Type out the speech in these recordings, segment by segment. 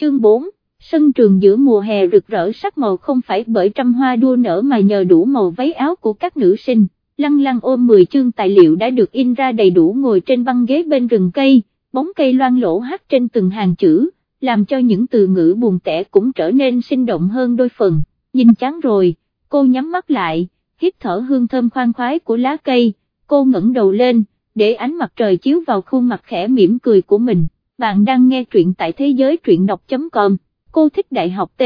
chương 4, sân trường giữa mùa hè rực rỡ sắc màu không phải bởi trăm hoa đua nở mà nhờ đủ màu váy áo của các nữ sinh, lăng lăng ôm 10 chương tài liệu đã được in ra đầy đủ ngồi trên băng ghế bên rừng cây, bóng cây loan lỗ hát trên từng hàng chữ, làm cho những từ ngữ buồn tẻ cũng trở nên sinh động hơn đôi phần, nhìn chán rồi, cô nhắm mắt lại, hít thở hương thơm khoan khoái của lá cây, cô ngẩng đầu lên, để ánh mặt trời chiếu vào khuôn mặt khẽ mỉm cười của mình, bạn đang nghe truyện tại thế giới truyện đọc.com, cô thích đại học T,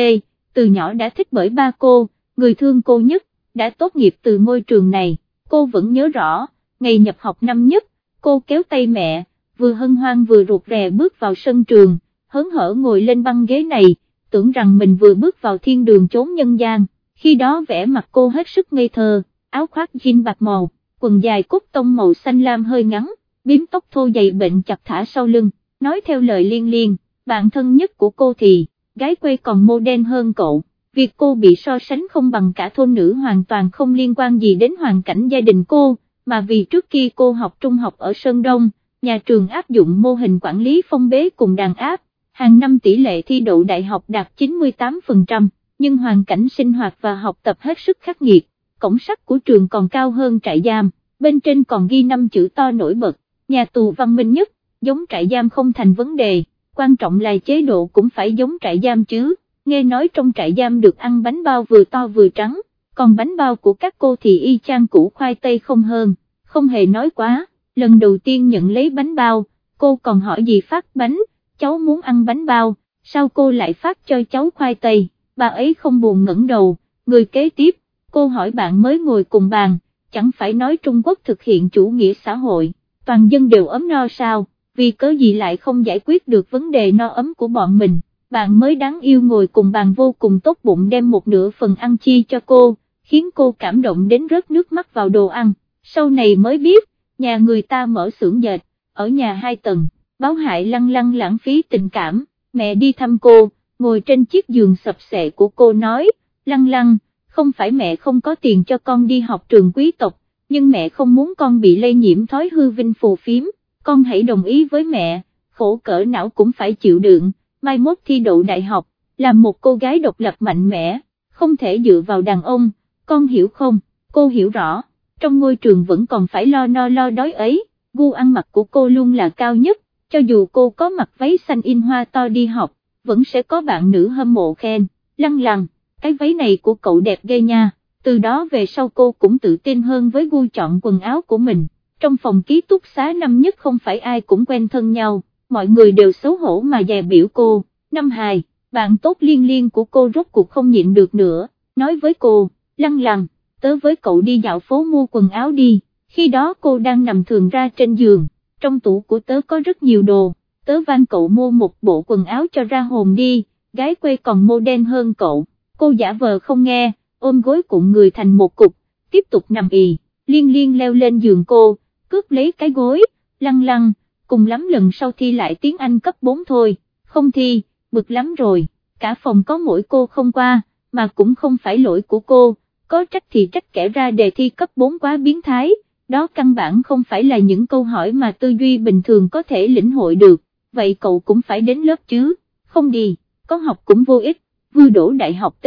từ nhỏ đã thích bởi ba cô, người thương cô nhất, đã tốt nghiệp từ ngôi trường này, cô vẫn nhớ rõ, ngày nhập học năm nhất, cô kéo tay mẹ, vừa hân hoan vừa ruột rè bước vào sân trường, hớn hở ngồi lên băng ghế này, tưởng rằng mình vừa bước vào thiên đường chốn nhân gian, khi đó vẻ mặt cô hết sức ngây thơ, áo khoác jean bạc màu, quần dài cúc tông màu xanh lam hơi ngắn, biếm tóc thô dày bệnh chặt thả sau lưng, nói theo lời liên liên, bạn thân nhất của cô thì, gái quê còn mô đen hơn cậu. Việc cô bị so sánh không bằng cả thôn nữ hoàn toàn không liên quan gì đến hoàn cảnh gia đình cô, mà vì trước khi cô học trung học ở Sơn Đông, nhà trường áp dụng mô hình quản lý phong bế cùng đàn áp, hàng năm tỷ lệ thi đậu đại học đạt 98%, nhưng hoàn cảnh sinh hoạt và học tập hết sức khắc nghiệt, cổng sắt của trường còn cao hơn trại giam, bên trên còn ghi năm chữ to nổi bật, nhà tù văn minh nhất, giống trại giam không thành vấn đề, quan trọng là chế độ cũng phải giống trại giam chứ, nghe nói trong trại giam được ăn bánh bao vừa to vừa trắng, còn bánh bao của các cô thì y chang củ khoai tây không hơn, không hề nói quá, lần đầu tiên nhận lấy bánh bao, cô còn hỏi gì phát bánh, cháu muốn ăn bánh bao, sao cô lại phát cho cháu khoai tây, bà ấy không buồn ngẩng đầu, người kế tiếp, cô hỏi bạn mới ngồi cùng bàn, chẳng phải nói Trung Quốc thực hiện chủ nghĩa xã hội, toàn dân đều ấm no sao, vì cớ gì lại không giải quyết được vấn đề no ấm của bọn mình, bạn mới đáng yêu ngồi cùng bàn vô cùng tốt bụng đem một nửa phần ăn chi cho cô, khiến cô cảm động đến rớt nước mắt vào đồ ăn, sau này mới biết, nhà người ta mở xưởng dệt, ở nhà hai tầng báo hại lăng lăng lãng phí tình cảm, mẹ đi thăm cô, ngồi trên chiếc giường sập sệ của cô nói, lăng lăng, không phải mẹ không có tiền cho con đi học trường quý tộc, nhưng mẹ không muốn con bị lây nhiễm thói hư vinh phù phiếm, con hãy đồng ý với mẹ, khổ cỡ não cũng phải chịu đựng, mai mốt thi đậu đại học, làm một cô gái độc lập mạnh mẽ, không thể dựa vào đàn ông, con hiểu không, cô hiểu rõ, trong ngôi trường vẫn còn phải lo no lo đói ấy, gu ăn mặc của cô luôn là cao nhất, cho dù cô có mặc váy xanh in hoa to đi học, vẫn sẽ có bạn nữ hâm mộ khen, lăng lăng, cái váy này của cậu đẹp ghê nha, từ đó về sau cô cũng tự tin hơn với gu chọn quần áo của mình, trong phòng ký túc xá năm nhất không phải ai cũng quen thân nhau, mọi người đều xấu hổ mà dè biểu cô, năm hai, bạn tốt liên liên của cô rốt cuộc không nhịn được nữa, nói với cô, lăng lăng, tớ với cậu đi dạo phố mua quần áo đi, khi đó cô đang nằm thường ra trên giường trong tủ của tớ có rất nhiều đồ, tớ van cậu mua một bộ quần áo cho ra hồn đi, gái quê còn mô đen hơn cậu, cô giả vờ không nghe, ôm gối cụm người thành một cục, tiếp tục nằm ì, liên liên leo lên giường cô, cướp lấy cái gối, lăng lăng, cùng lắm lần sau thi lại tiếng Anh cấp 4 thôi, không thi, bực lắm rồi, cả phòng có mỗi cô không qua, mà cũng không phải lỗi của cô, có trách thì trách kẻ ra đề thi cấp 4 quá biến thái đó căn bản không phải là những câu hỏi mà tư duy bình thường có thể lĩnh hội được, vậy cậu cũng phải đến lớp chứ, không đi, có học cũng vô ích, vừa đổ đại học T,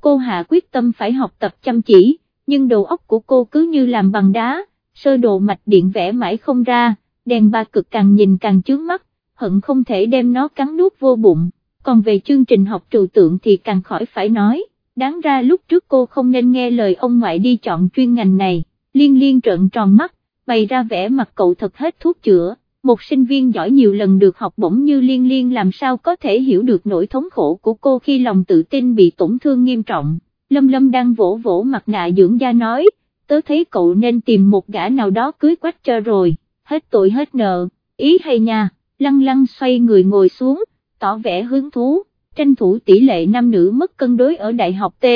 cô Hạ quyết tâm phải học tập chăm chỉ, nhưng đầu óc của cô cứ như làm bằng đá, sơ đồ mạch điện vẽ mãi không ra, đèn ba cực càng nhìn càng chướng mắt, hận không thể đem nó cắn nuốt vô bụng, còn về chương trình học trừu tượng thì càng khỏi phải nói, đáng ra lúc trước cô không nên nghe lời ông ngoại đi chọn chuyên ngành này liên liên trợn tròn mắt, bày ra vẻ mặt cậu thật hết thuốc chữa, một sinh viên giỏi nhiều lần được học bổng như liên liên làm sao có thể hiểu được nỗi thống khổ của cô khi lòng tự tin bị tổn thương nghiêm trọng, lâm lâm đang vỗ vỗ mặt nạ dưỡng da nói, tớ thấy cậu nên tìm một gã nào đó cưới quách cho rồi, hết tội hết nợ, ý hay nha, lăng lăng xoay người ngồi xuống, tỏ vẻ hứng thú, tranh thủ tỷ lệ nam nữ mất cân đối ở đại học T,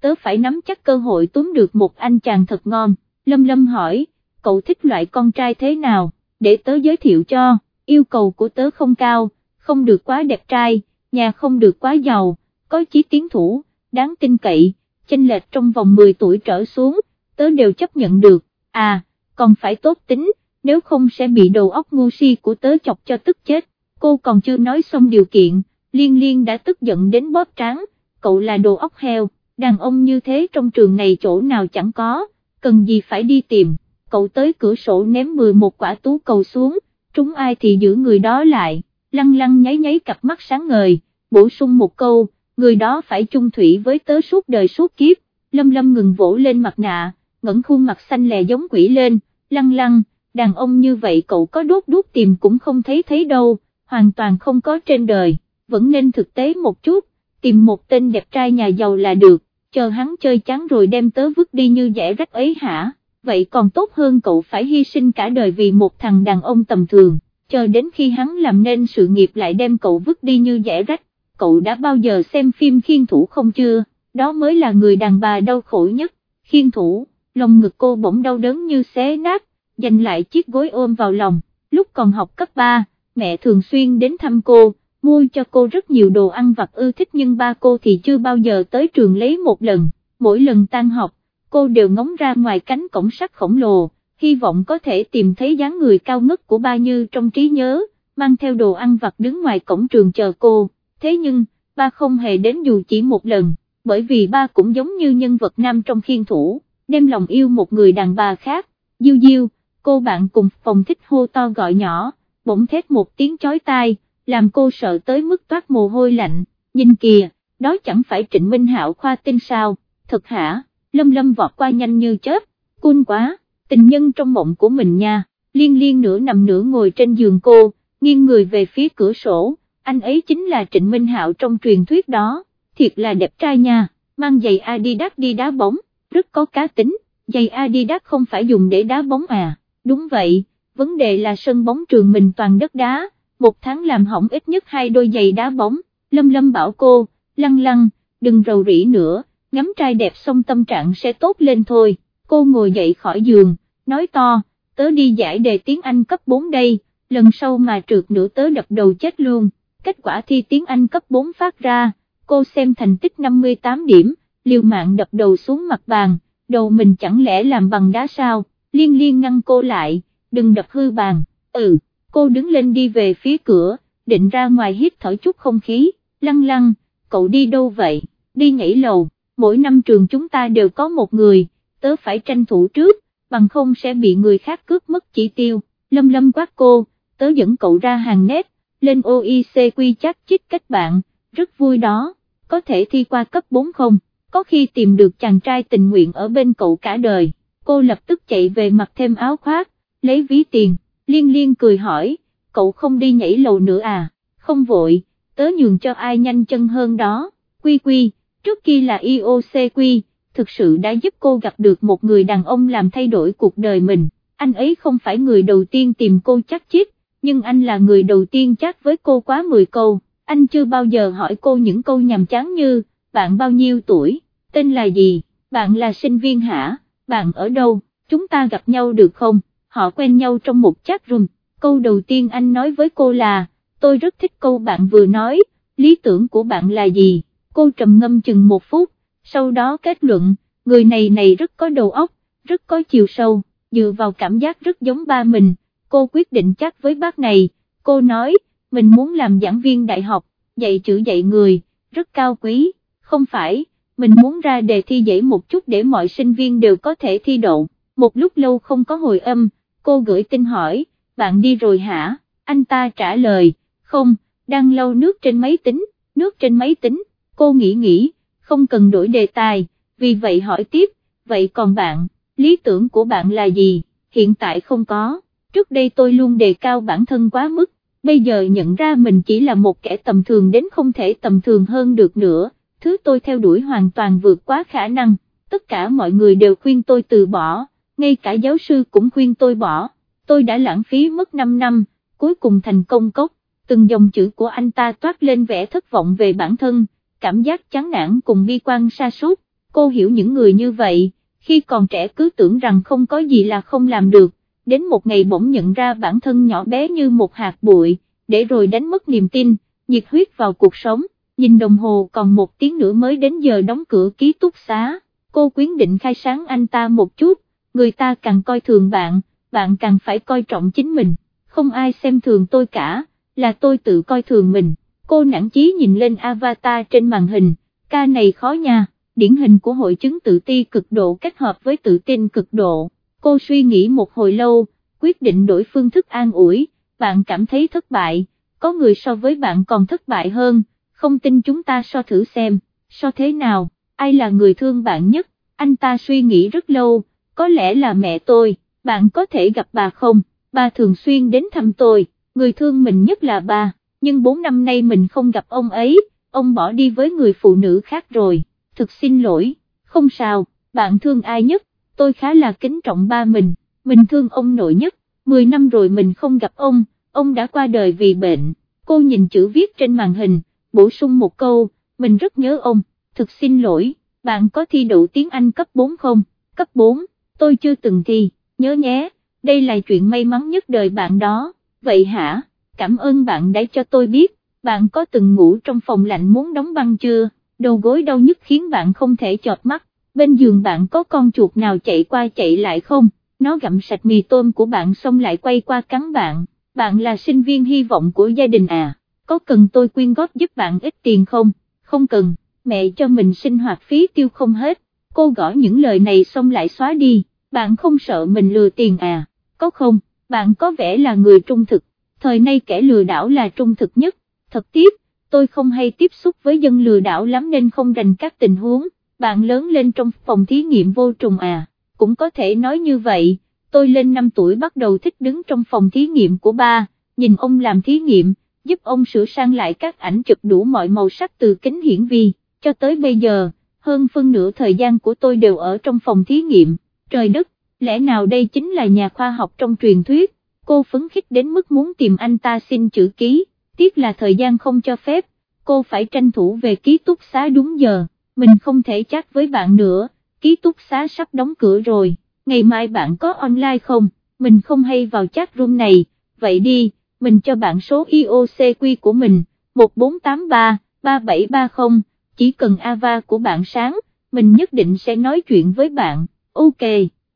tớ phải nắm chắc cơ hội túm được một anh chàng thật ngon. Lâm Lâm hỏi, cậu thích loại con trai thế nào, để tớ giới thiệu cho, yêu cầu của tớ không cao, không được quá đẹp trai, nhà không được quá giàu, có chí tiến thủ, đáng tin cậy, chênh lệch trong vòng 10 tuổi trở xuống, tớ đều chấp nhận được, à, còn phải tốt tính, nếu không sẽ bị đầu óc ngu si của tớ chọc cho tức chết, cô còn chưa nói xong điều kiện, liên liên đã tức giận đến bóp tráng, cậu là đồ óc heo, đàn ông như thế trong trường này chỗ nào chẳng có, cần gì phải đi tìm, cậu tới cửa sổ ném 11 quả tú cầu xuống, trúng ai thì giữ người đó lại, lăng lăng nháy nháy cặp mắt sáng ngời, bổ sung một câu, người đó phải chung thủy với tớ suốt đời suốt kiếp, lâm lâm ngừng vỗ lên mặt nạ, ngẩng khuôn mặt xanh lè giống quỷ lên, lăng lăng, đàn ông như vậy cậu có đốt đốt tìm cũng không thấy thấy đâu, hoàn toàn không có trên đời, vẫn nên thực tế một chút, tìm một tên đẹp trai nhà giàu là được, chờ hắn chơi chán rồi đem tớ vứt đi như dẻ rách ấy hả, vậy còn tốt hơn cậu phải hy sinh cả đời vì một thằng đàn ông tầm thường, chờ đến khi hắn làm nên sự nghiệp lại đem cậu vứt đi như dẻ rách, cậu đã bao giờ xem phim khiên thủ không chưa, đó mới là người đàn bà đau khổ nhất, khiên thủ, lòng ngực cô bỗng đau đớn như xé nát, giành lại chiếc gối ôm vào lòng, lúc còn học cấp 3, mẹ thường xuyên đến thăm cô, mua cho cô rất nhiều đồ ăn vặt ưa thích nhưng ba cô thì chưa bao giờ tới trường lấy một lần, mỗi lần tan học, cô đều ngóng ra ngoài cánh cổng sắt khổng lồ, hy vọng có thể tìm thấy dáng người cao ngất của ba như trong trí nhớ, mang theo đồ ăn vặt đứng ngoài cổng trường chờ cô, thế nhưng, ba không hề đến dù chỉ một lần, bởi vì ba cũng giống như nhân vật nam trong khiên thủ, đem lòng yêu một người đàn bà khác, diêu diêu, cô bạn cùng phòng thích hô to gọi nhỏ, bỗng thét một tiếng chói tai, làm cô sợ tới mức toát mồ hôi lạnh, nhìn kìa, đó chẳng phải Trịnh Minh Hạo khoa tin sao, thật hả, lâm lâm vọt qua nhanh như chớp, cun quá, tình nhân trong mộng của mình nha, liên liên nửa nằm nửa ngồi trên giường cô, nghiêng người về phía cửa sổ, anh ấy chính là Trịnh Minh Hạo trong truyền thuyết đó, thiệt là đẹp trai nha, mang giày Adidas đi đá bóng, rất có cá tính, giày Adidas không phải dùng để đá bóng à, đúng vậy, vấn đề là sân bóng trường mình toàn đất đá, một tháng làm hỏng ít nhất hai đôi giày đá bóng, lâm lâm bảo cô, lăng lăng, đừng rầu rĩ nữa, ngắm trai đẹp xong tâm trạng sẽ tốt lên thôi, cô ngồi dậy khỏi giường, nói to, tớ đi giải đề tiếng Anh cấp 4 đây, lần sau mà trượt nữa tớ đập đầu chết luôn, kết quả thi tiếng Anh cấp 4 phát ra, cô xem thành tích 58 điểm, liều mạng đập đầu xuống mặt bàn, đầu mình chẳng lẽ làm bằng đá sao, liên liên ngăn cô lại, đừng đập hư bàn, ừ, cô đứng lên đi về phía cửa, định ra ngoài hít thở chút không khí, lăng lăng, cậu đi đâu vậy, đi nhảy lầu, mỗi năm trường chúng ta đều có một người, tớ phải tranh thủ trước, bằng không sẽ bị người khác cướp mất chỉ tiêu, lâm lâm quát cô, tớ dẫn cậu ra hàng nét, lên OIC quy chắc chích cách bạn, rất vui đó, có thể thi qua cấp 4 không, có khi tìm được chàng trai tình nguyện ở bên cậu cả đời, cô lập tức chạy về mặc thêm áo khoác, lấy ví tiền, liên liên cười hỏi, cậu không đi nhảy lầu nữa à, không vội, tớ nhường cho ai nhanh chân hơn đó, quy quy, trước kia là IOC quy, thực sự đã giúp cô gặp được một người đàn ông làm thay đổi cuộc đời mình, anh ấy không phải người đầu tiên tìm cô chắc chít, nhưng anh là người đầu tiên chắc với cô quá 10 câu, anh chưa bao giờ hỏi cô những câu nhàm chán như, bạn bao nhiêu tuổi, tên là gì, bạn là sinh viên hả, bạn ở đâu, chúng ta gặp nhau được không, họ quen nhau trong một chat room, câu đầu tiên anh nói với cô là, tôi rất thích câu bạn vừa nói, lý tưởng của bạn là gì, cô trầm ngâm chừng một phút, sau đó kết luận, người này này rất có đầu óc, rất có chiều sâu, dựa vào cảm giác rất giống ba mình, cô quyết định chắc với bác này, cô nói, mình muốn làm giảng viên đại học, dạy chữ dạy người, rất cao quý, không phải, mình muốn ra đề thi dễ một chút để mọi sinh viên đều có thể thi đậu, một lúc lâu không có hồi âm, cô gửi tin hỏi, bạn đi rồi hả, anh ta trả lời, không, đang lau nước trên máy tính, nước trên máy tính, cô nghĩ nghĩ, không cần đổi đề tài, vì vậy hỏi tiếp, vậy còn bạn, lý tưởng của bạn là gì, hiện tại không có, trước đây tôi luôn đề cao bản thân quá mức, bây giờ nhận ra mình chỉ là một kẻ tầm thường đến không thể tầm thường hơn được nữa, thứ tôi theo đuổi hoàn toàn vượt quá khả năng, tất cả mọi người đều khuyên tôi từ bỏ, ngay cả giáo sư cũng khuyên tôi bỏ, tôi đã lãng phí mất 5 năm, cuối cùng thành công cốc, từng dòng chữ của anh ta toát lên vẻ thất vọng về bản thân, cảm giác chán nản cùng bi quan sa sút. Cô hiểu những người như vậy, khi còn trẻ cứ tưởng rằng không có gì là không làm được, đến một ngày bỗng nhận ra bản thân nhỏ bé như một hạt bụi, để rồi đánh mất niềm tin, nhiệt huyết vào cuộc sống, nhìn đồng hồ còn một tiếng nữa mới đến giờ đóng cửa ký túc xá, cô quyến định khai sáng anh ta một chút, người ta càng coi thường bạn, bạn càng phải coi trọng chính mình, không ai xem thường tôi cả, là tôi tự coi thường mình, cô nản chí nhìn lên avatar trên màn hình, ca này khó nha, điển hình của hội chứng tự ti cực độ kết hợp với tự tin cực độ, cô suy nghĩ một hồi lâu, quyết định đổi phương thức an ủi, bạn cảm thấy thất bại, có người so với bạn còn thất bại hơn, không tin chúng ta so thử xem, so thế nào, ai là người thương bạn nhất, anh ta suy nghĩ rất lâu, có lẽ là mẹ tôi, bạn có thể gặp bà không, bà thường xuyên đến thăm tôi, người thương mình nhất là bà, nhưng 4 năm nay mình không gặp ông ấy, ông bỏ đi với người phụ nữ khác rồi, thực xin lỗi, không sao, bạn thương ai nhất, tôi khá là kính trọng ba mình, mình thương ông nội nhất, 10 năm rồi mình không gặp ông, ông đã qua đời vì bệnh, cô nhìn chữ viết trên màn hình, bổ sung một câu, mình rất nhớ ông, thực xin lỗi, bạn có thi đủ tiếng Anh cấp 4 không, cấp 4, tôi chưa từng thi, nhớ nhé, đây là chuyện may mắn nhất đời bạn đó, vậy hả, cảm ơn bạn đã cho tôi biết, bạn có từng ngủ trong phòng lạnh muốn đóng băng chưa, đầu gối đau nhức khiến bạn không thể chọt mắt, bên giường bạn có con chuột nào chạy qua chạy lại không, nó gặm sạch mì tôm của bạn xong lại quay qua cắn bạn, bạn là sinh viên hy vọng của gia đình à, có cần tôi quyên góp giúp bạn ít tiền không, không cần, mẹ cho mình sinh hoạt phí tiêu không hết, cô gõ những lời này xong lại xóa đi, bạn không sợ mình lừa tiền à, có không, bạn có vẻ là người trung thực, thời nay kẻ lừa đảo là trung thực nhất, thật tiếc, tôi không hay tiếp xúc với dân lừa đảo lắm nên không rành các tình huống, bạn lớn lên trong phòng thí nghiệm vô trùng à, cũng có thể nói như vậy, tôi lên 5 tuổi bắt đầu thích đứng trong phòng thí nghiệm của ba, nhìn ông làm thí nghiệm, giúp ông sửa sang lại các ảnh chụp đủ mọi màu sắc từ kính hiển vi, cho tới bây giờ, hơn phân nửa thời gian của tôi đều ở trong phòng thí nghiệm, trời đất, lẽ nào đây chính là nhà khoa học trong truyền thuyết, cô phấn khích đến mức muốn tìm anh ta xin chữ ký, tiếc là thời gian không cho phép, cô phải tranh thủ về ký túc xá đúng giờ, mình không thể chat với bạn nữa, ký túc xá sắp đóng cửa rồi, ngày mai bạn có online không, mình không hay vào chat room này, vậy đi, mình cho bạn số IOCQ của mình, 1483 3730, chỉ cần Ava của bạn sáng, mình nhất định sẽ nói chuyện với bạn, ok,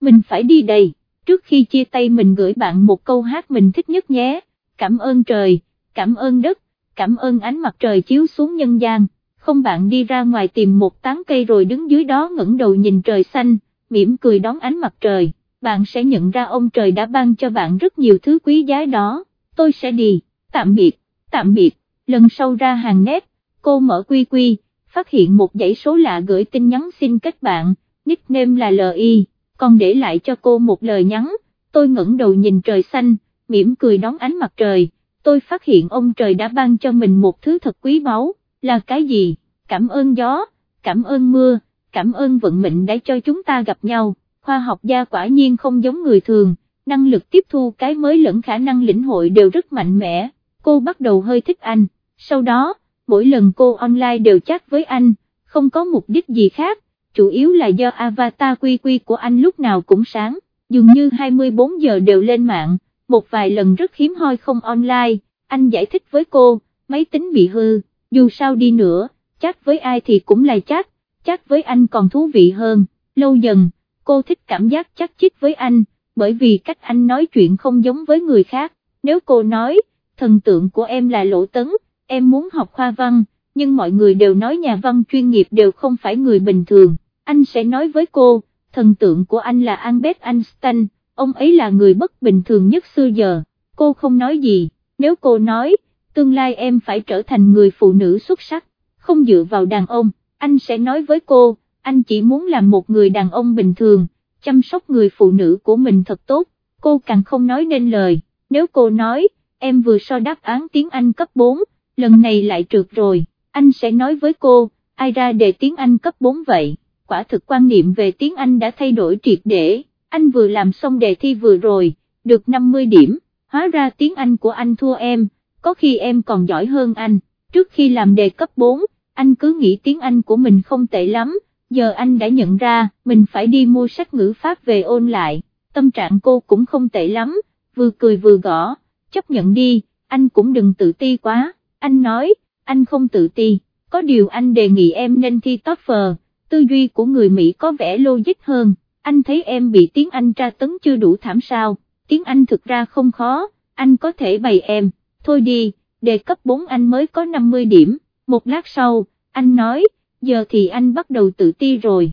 mình phải đi đây, trước khi chia tay mình gửi bạn một câu hát mình thích nhất nhé, cảm ơn trời, cảm ơn đất, cảm ơn ánh mặt trời chiếu xuống nhân gian, không bạn đi ra ngoài tìm một tán cây rồi đứng dưới đó ngẩng đầu nhìn trời xanh, mỉm cười đón ánh mặt trời, bạn sẽ nhận ra ông trời đã ban cho bạn rất nhiều thứ quý giá đó, tôi sẽ đi, tạm biệt, tạm biệt, lần sau ra hàng nét, cô mở quy quy, phát hiện một dãy số lạ gửi tin nhắn xin kết bạn, nickname là LI, còn để lại cho cô một lời nhắn, tôi ngẩng đầu nhìn trời xanh, mỉm cười đón ánh mặt trời, tôi phát hiện ông trời đã ban cho mình một thứ thật quý báu, là cái gì, cảm ơn gió, cảm ơn mưa, cảm ơn vận mệnh đã cho chúng ta gặp nhau, khoa học gia quả nhiên không giống người thường, năng lực tiếp thu cái mới lẫn khả năng lĩnh hội đều rất mạnh mẽ, cô bắt đầu hơi thích anh, sau đó, mỗi lần cô online đều chat với anh, không có mục đích gì khác, chủ yếu là do avatar quy quy của anh lúc nào cũng sáng, dường như 24 giờ đều lên mạng, một vài lần rất hiếm hoi không online, anh giải thích với cô, máy tính bị hư, dù sao đi nữa, chat với ai thì cũng là chat, chat với anh còn thú vị hơn, lâu dần, cô thích cảm giác chắc chít với anh, bởi vì cách anh nói chuyện không giống với người khác, nếu cô nói, thần tượng của em là Lỗ Tấn, em muốn học khoa văn, nhưng mọi người đều nói nhà văn chuyên nghiệp đều không phải người bình thường, anh sẽ nói với cô, thần tượng của anh là Albert Einstein, ông ấy là người bất bình thường nhất xưa giờ, cô không nói gì, nếu cô nói, tương lai em phải trở thành người phụ nữ xuất sắc, không dựa vào đàn ông, anh sẽ nói với cô, anh chỉ muốn làm một người đàn ông bình thường, chăm sóc người phụ nữ của mình thật tốt, cô càng không nói nên lời, nếu cô nói, em vừa so đáp án tiếng Anh cấp 4, lần này lại trượt rồi, anh sẽ nói với cô, ai ra đề tiếng Anh cấp 4 vậy, quả thực quan niệm về tiếng Anh đã thay đổi triệt để, anh vừa làm xong đề thi vừa rồi, được 50 điểm, hóa ra tiếng Anh của anh thua em, có khi em còn giỏi hơn anh, trước khi làm đề cấp 4, anh cứ nghĩ tiếng Anh của mình không tệ lắm, giờ anh đã nhận ra, mình phải đi mua sách ngữ pháp về ôn lại, tâm trạng cô cũng không tệ lắm, vừa cười vừa gõ, chấp nhận đi, anh cũng đừng tự ti quá, anh nói, anh không tự ti, có điều anh đề nghị em nên thi TOEFL, tư duy của người Mỹ có vẻ logic hơn, anh thấy em bị tiếng Anh tra tấn chưa đủ thảm sao, tiếng Anh thực ra không khó, anh có thể bày em, thôi đi, đề cấp 4 anh mới có 50 điểm, một lát sau, anh nói, giờ thì anh bắt đầu tự ti rồi,